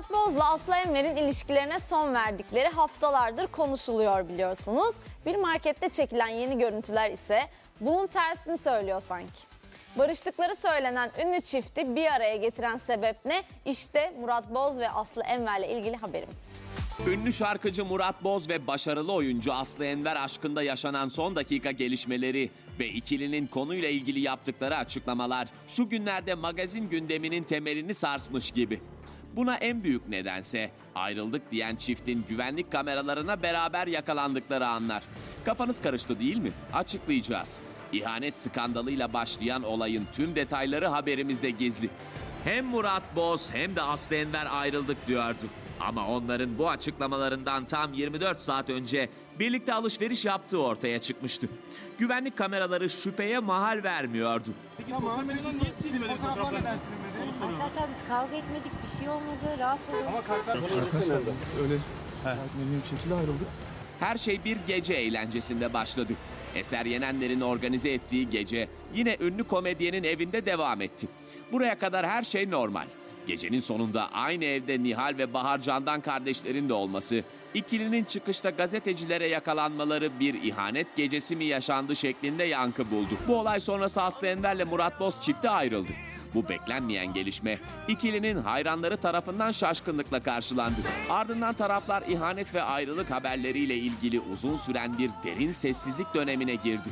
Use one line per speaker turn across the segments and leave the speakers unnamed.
Murat Boz'la Aslı Enver'in ilişkilerine son verdikleri haftalardır konuşuluyor biliyorsunuz. Bir markette çekilen yeni görüntüler ise bunun tersini söylüyor sanki. Barıştıkları söylenen ünlü çifti bir araya getiren sebep ne? İşte Murat Boz ve Aslı Enver'le ilgili haberimiz.
Ünlü şarkıcı Murat Boz ve başarılı oyuncu Aslı Enver aşkında yaşanan son dakika gelişmeleri ve ikilinin konuyla ilgili yaptıkları açıklamalar şu günlerde magazin gündeminin temelini sarsmış gibi. Buna en büyük nedense ayrıldık diyen çiftin güvenlik kameralarına beraber yakalandıkları anlar. Kafanız karıştı değil mi? Açıklayacağız. İhanet skandalıyla başlayan olayın tüm detayları haberimizde gizli. Hem Murat Boz hem de Aslı Enver ayrıldık diyordu. Ama onların bu açıklamalarından tam 24 saat önce birlikte alışveriş yaptığı ortaya çıkmıştı. Güvenlik kameraları şüpheye mahal vermiyordu.
Peki sosyal medyadan niye silmedin fotoğraflarınızı? Onu soruyorum.
Arkadaşlar biz kavga etmedik, bir şey olmadı, rahat olun.
Ama kalpler
Arkadaşlar biz öyle medeni bir şekilde ayrıldık.
Her şey bir gece eğlencesinde başladı. Eser Yenenler'in organize ettiği gece yine ünlü komedyenin evinde devam etti. Buraya kadar her şey normal. Gecenin sonunda aynı evde Nihal ve Bahar Candan kardeşlerin de olması, ikilinin çıkışta gazetecilere yakalanmaları bir ihanet gecesi mi yaşandı şeklinde yankı buldu. Bu olay sonrası Aslı Enver'le Murat Boz çifti ayrıldı. Bu beklenmeyen gelişme ikilinin hayranları tarafından şaşkınlıkla karşılandı. Ardından taraflar ihanet ve ayrılık haberleriyle ilgili uzun süren bir derin sessizlik dönemine girdi.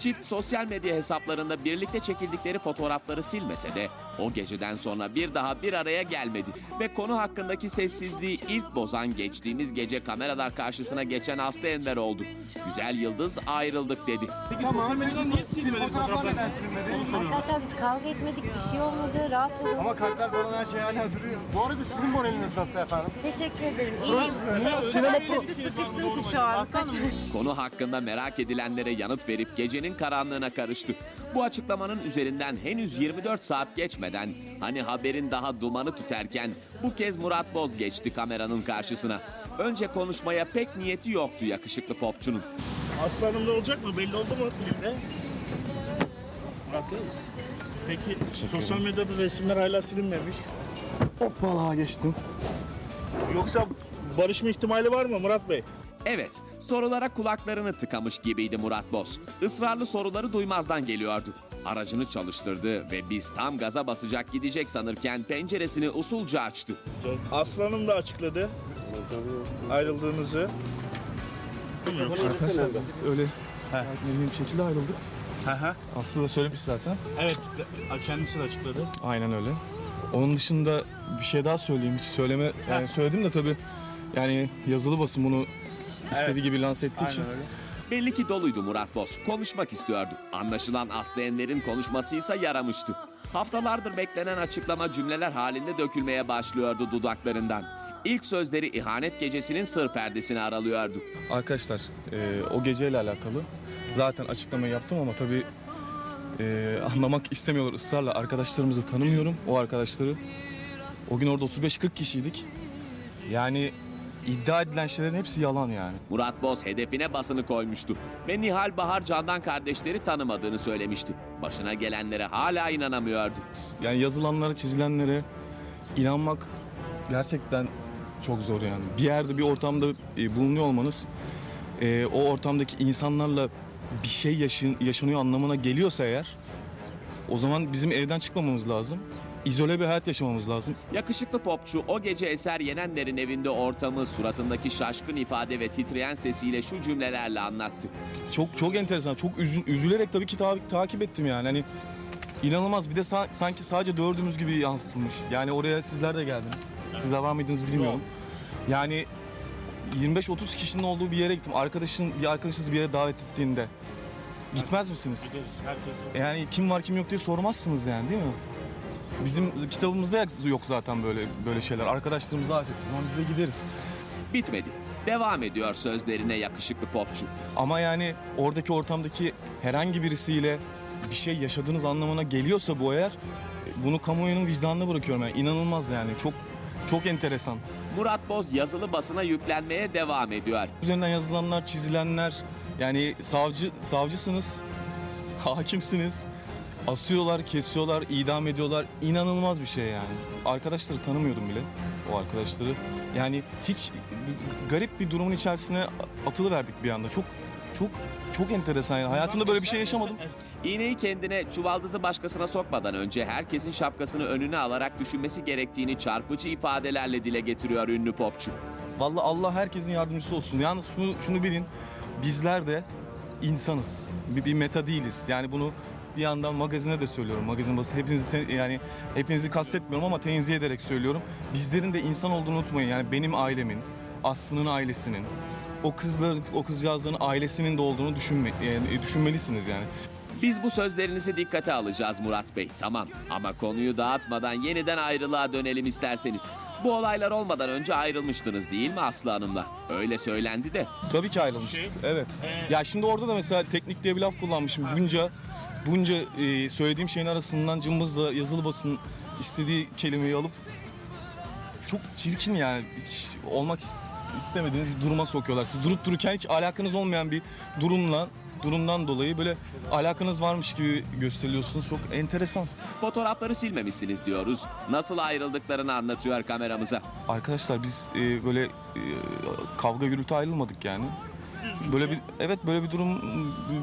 Çift sosyal medya hesaplarında birlikte çekildikleri fotoğrafları silmese de o geceden sonra bir daha bir araya gelmedi. Ve konu hakkındaki sessizliği ilk bozan geçtiğimiz gece kameralar karşısına geçen Aslı Enver oldu. Güzel Yıldız ayrıldık dedi.
Peki sosyal medyadan niye silmedin
fotoğraflar neden
fotoğraflarınızı? Onu soruyorum.
Arkadaşlar biz kavga etmedik, bir şey olmadı, rahat olun.
Ama kalpler falan her şey hala duruyor. Bu arada sizin moraliniz nasıl efendim?
Teşekkür ederim, iyiyim.
Sinema pro...
Sıkıştım ki şu an.
Konu hakkında merak edilenlere yanıt verip gecenin karanlığına karıştı. Bu açıklamanın üzerinden henüz 24 saat geçmeden hani haberin daha dumanı tüterken bu kez Murat Boz geçti kameranın karşısına. Önce konuşmaya pek niyeti yoktu yakışıklı popçunun.
Aslanımda olacak mı? Belli oldu mu filmde? Murat Bey. Peki sosyal medyada resimler hala silinmemiş.
Hoppala geçtim.
Yoksa barışma ihtimali var mı Murat Bey?
Evet, sorulara kulaklarını tıkamış gibiydi Murat Boz. Israrlı soruları duymazdan geliyordu. Aracını çalıştırdı ve biz tam gaza basacak gidecek sanırken penceresini usulca açtı.
Aslanım da açıkladı ayrıldığınızı.
Arkadaşlar biz öyle medeni bir şekilde ayrıldık.
Hı hı.
Aslı da söylemiş zaten.
Evet kendisi de açıkladı.
Aynen öyle. Onun dışında bir şey daha söyleyeyim. Hiç söyleme yani söyledim de tabii yani yazılı basın bunu istediği
Evet.
gibi lanse ettiği için.
Aynen öyle.
Belli ki doluydu Murat Boz. Konuşmak istiyordu. Anlaşılan Aslı Enver'in konuşmasıysa yaramıştı. Haftalardır beklenen açıklama cümleler halinde dökülmeye başlıyordu dudaklarından. İlk sözleri ihanet gecesinin sır perdesini aralıyordu.
Arkadaşlar e, o geceyle alakalı zaten açıklamayı yaptım ama tabii e, anlamak istemiyorlar ısrarla. Arkadaşlarımızı tanımıyorum o arkadaşları. O gün orada 35-40 kişiydik. Yani iddia edilen şeylerin hepsi yalan yani.
Murat Boz hedefine basını koymuştu ve Nihal Bahar Candan kardeşleri tanımadığını söylemişti. Başına gelenlere hala inanamıyordu.
Yani yazılanlara, çizilenlere inanmak gerçekten çok zor yani. Bir yerde, bir ortamda e, bulunuyor olmanız e, o ortamdaki insanlarla bir şey yaşın, yaşanıyor anlamına geliyorsa eğer o zaman bizim evden çıkmamamız lazım. İzole bir hayat yaşamamız lazım.
Yakışıklı popçu o gece Eser Yenenler'in evinde ortamı suratındaki şaşkın ifade ve titreyen sesiyle şu cümlelerle anlattı.
Çok çok enteresan. Çok üzün, üzülerek tabii ki ta- takip ettim yani. Hani inanılmaz. Bir de sa- sanki sadece dördümüz gibi yansıtılmış. Yani oraya sizler de geldiniz. Siz de var mıydınız bilmiyorum. Yani 25-30 kişinin olduğu bir yere gittim. Arkadaşın bir arkadaşınız bir yere davet ettiğinde gitmez misiniz?
Gideriz, herkes.
Yani kim var kim yok diye sormazsınız yani değil mi? Bizim kitabımızda yok zaten böyle böyle şeyler. Arkadaşlarımız davet ettiği zaman biz de gideriz.
Bitmedi. Devam ediyor sözlerine yakışıklı popçu.
Ama yani oradaki ortamdaki herhangi birisiyle bir şey yaşadığınız anlamına geliyorsa bu eğer bunu kamuoyunun vicdanına bırakıyorum yani inanılmaz yani çok çok enteresan.
Murat Boz yazılı basına yüklenmeye devam ediyor.
Üzerinden yazılanlar, çizilenler yani savcı savcısınız, hakimsiniz, Asıyorlar, kesiyorlar, idam ediyorlar. İnanılmaz bir şey yani. Arkadaşları tanımıyordum bile. O arkadaşları. Yani hiç garip bir durumun içerisine atılıverdik bir anda. Çok çok çok enteresan yani. Hayatımda böyle bir şey yaşamadım.
İğneyi kendine, çuvaldızı başkasına sokmadan önce herkesin şapkasını önüne alarak düşünmesi gerektiğini çarpıcı ifadelerle dile getiriyor ünlü popçu.
Vallahi Allah herkesin yardımcısı olsun. Yalnız şunu şunu bilin. Bizler de insanız. Bir, bir meta değiliz. Yani bunu bir yandan magazine de söylüyorum. Magazin basın hepinizi te- yani hepinizi kastetmiyorum ama tenzih ederek söylüyorum. Bizlerin de insan olduğunu unutmayın. Yani benim ailemin, Aslı'nın ailesinin, o kızlar o kızcağızların ailesinin de olduğunu düşünme, yani düşünmelisiniz yani.
Biz bu sözlerinizi dikkate alacağız Murat Bey. Tamam ama konuyu dağıtmadan yeniden ayrılığa dönelim isterseniz. Bu olaylar olmadan önce ayrılmıştınız değil mi Aslı Hanım'la? Öyle söylendi de.
Tabii ki ayrılmıştık.
Şey,
evet. Ya şimdi orada da mesela teknik diye bir laf kullanmışım. Bunca bunca e, söylediğim şeyin arasından cımbızla yazılı basın istediği kelimeyi alıp çok çirkin yani. Hiç olmak is- istemediğiniz bir duruma sokuyorlar. Siz durup dururken hiç alakanız olmayan bir durumla durumdan dolayı böyle alakanız varmış gibi gösteriliyorsunuz. Çok enteresan.
Fotoğrafları silmemişsiniz diyoruz. Nasıl ayrıldıklarını anlatıyor kameramıza.
Arkadaşlar biz e, böyle e, kavga gürültü ayrılmadık yani. Böyle bir evet böyle bir durum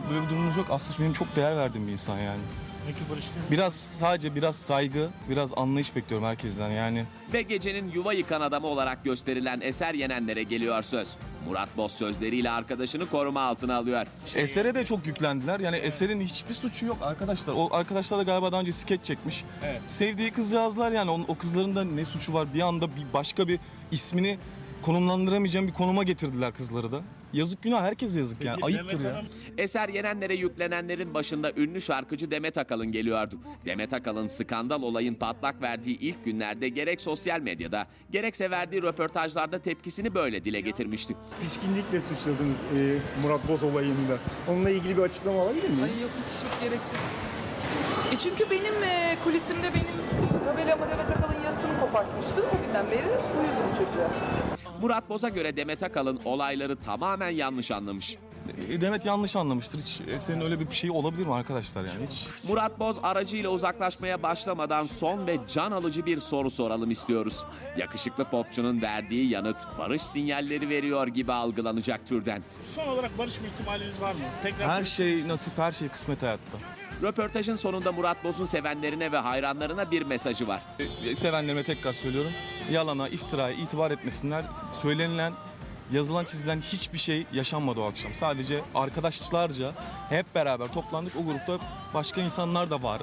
böyle bir durumumuz yok. Aslında benim çok değer verdiğim bir insan yani.
Peki barıştın mı?
Biraz sadece biraz saygı, biraz anlayış bekliyorum herkesten yani.
Ve gecenin yuva yıkan adamı olarak gösterilen Eser Yenenler'e geliyor söz. Murat Boz sözleriyle arkadaşını koruma altına alıyor.
Esere de çok yüklendiler. Yani Eser'in hiçbir suçu yok arkadaşlar. O arkadaşlar da galiba daha önce skeç çekmiş.
Evet.
Sevdiği kızcağızlar yani o kızların da ne suçu var? Bir anda bir başka bir ismini konumlandıramayacağım bir konuma getirdiler kızları da. Yazık günah herkese yazık yani. Ayıptır ya.
Eser Yenenler'e yüklenenlerin başında ünlü şarkıcı Demet Akalın geliyordu. Demet Akalın skandal olayın patlak verdiği ilk günlerde gerek sosyal medyada gerekse verdiği röportajlarda tepkisini böyle dile getirmişti.
pişkinlikle suçladınız e, Murat Boz olayında. Onunla ilgili bir açıklama alabilir miyim?
Ay yok hiç çok gereksiz. E çünkü benim e, kulisimde benim tabelama Demet Akalın yazısını kopartmıştı. O günden beri uyuzum çocuğa.
Murat Boz'a göre Demet Akalın olayları tamamen yanlış anlamış.
E, Demet yanlış anlamıştır. Hiç Eser'in öyle bir şey olabilir mi arkadaşlar yani? Hiç
Murat Boz aracıyla uzaklaşmaya başlamadan son ve can alıcı bir soru soralım istiyoruz. Yakışıklı popçunun verdiği yanıt barış sinyalleri veriyor gibi algılanacak türden.
son olarak barışma ihtimaliniz var mı? Tekrar
her şey nasip, her şey kısmet hayatta.
Röportajın sonunda Murat Boz'un sevenlerine ve hayranlarına bir mesajı var.
E, Sevenlerime tekrar söylüyorum. Yalana, iftiraya itibar etmesinler. Söylenilen, yazılan, çizilen hiçbir şey yaşanmadı o akşam. Sadece arkadaşlarca hep beraber toplandık. O grupta başka insanlar da var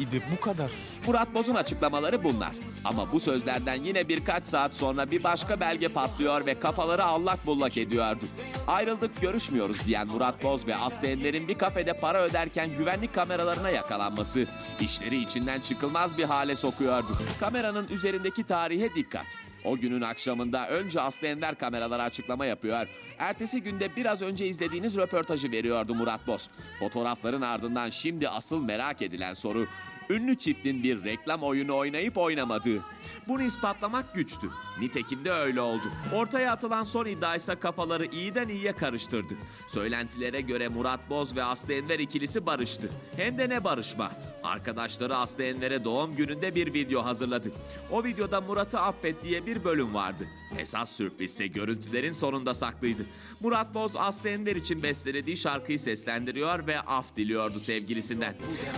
idi. Bu kadar.
Murat Boz'un açıklamaları bunlar. Ama bu sözlerden yine birkaç saat sonra bir başka belge patlıyor ve kafaları allak bullak ediyordu. Ayrıldık görüşmüyoruz diyen Murat Boz ve Aslı Enver'in bir kafede para öderken güvenlik kameralarına yakalanması işleri içinden çıkılmaz bir hale sokuyordu. Kameranın üzerindeki tarihe dikkat. O günün akşamında önce Aslı Ender kameralara açıklama yapıyor. Ertesi günde biraz önce izlediğiniz röportajı veriyordu Murat Boz. Fotoğrafların ardından şimdi asıl merak edilen soru ünlü çiftin bir reklam oyunu oynayıp oynamadığı. Bunu ispatlamak güçtü. Nitekim de öyle oldu. Ortaya atılan son iddia ise kafaları iyiden iyiye karıştırdı. Söylentilere göre Murat Boz ve Aslı Enver ikilisi barıştı. Hem de ne barışma. Arkadaşları Aslı Enver'e doğum gününde bir video hazırladı. O videoda Murat'ı affet diye bir bölüm vardı. Esas sürpriz ise görüntülerin sonunda saklıydı. Murat Boz Aslı Enver için bestelediği şarkıyı seslendiriyor ve af diliyordu sevgilisinden.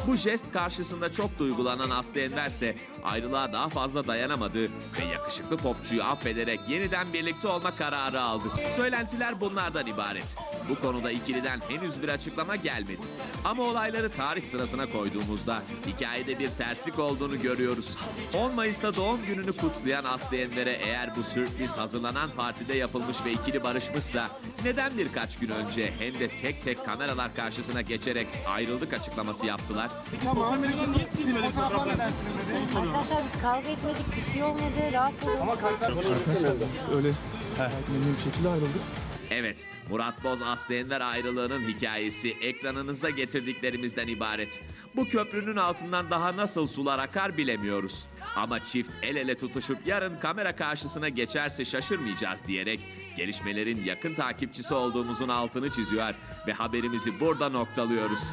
Bu jest karşısında çok duygulanan Aslı Enver ise ayrılığa daha fazla dayanamadı ve yakışıklı popçuyu affederek yeniden birlikte olma kararı aldı. Söylentiler bunlardan ibaret. Bu konuda ikiliden henüz bir açıklama gelmedi. Ama olayları tarih sırasına koyduğumuzda hikayede bir terslik olduğunu görüyoruz. 10 Mayıs'ta doğum gününü kutlayan Aslı Enver'e eğer bu sürpriz hazırlanan partide yapılmış ve ikili barışmışsa neden birkaç gün önce hem de tek tek kameralar karşısına geçerek ayrıldık açıklaması yaptılar?
sosyal
Arkadaşlar biz kavga etmedik bir şey olmadı rahat olun.
Arkadaşlar biz öyle memnun bir şekilde ayrıldık.
Evet, Murat Boz Aslı Enver ayrılığının hikayesi ekranınıza getirdiklerimizden ibaret. Bu köprünün altından daha nasıl sular akar bilemiyoruz. Ama çift el ele tutuşup yarın kamera karşısına geçerse şaşırmayacağız diyerek gelişmelerin yakın takipçisi olduğumuzun altını çiziyor ve haberimizi burada noktalıyoruz.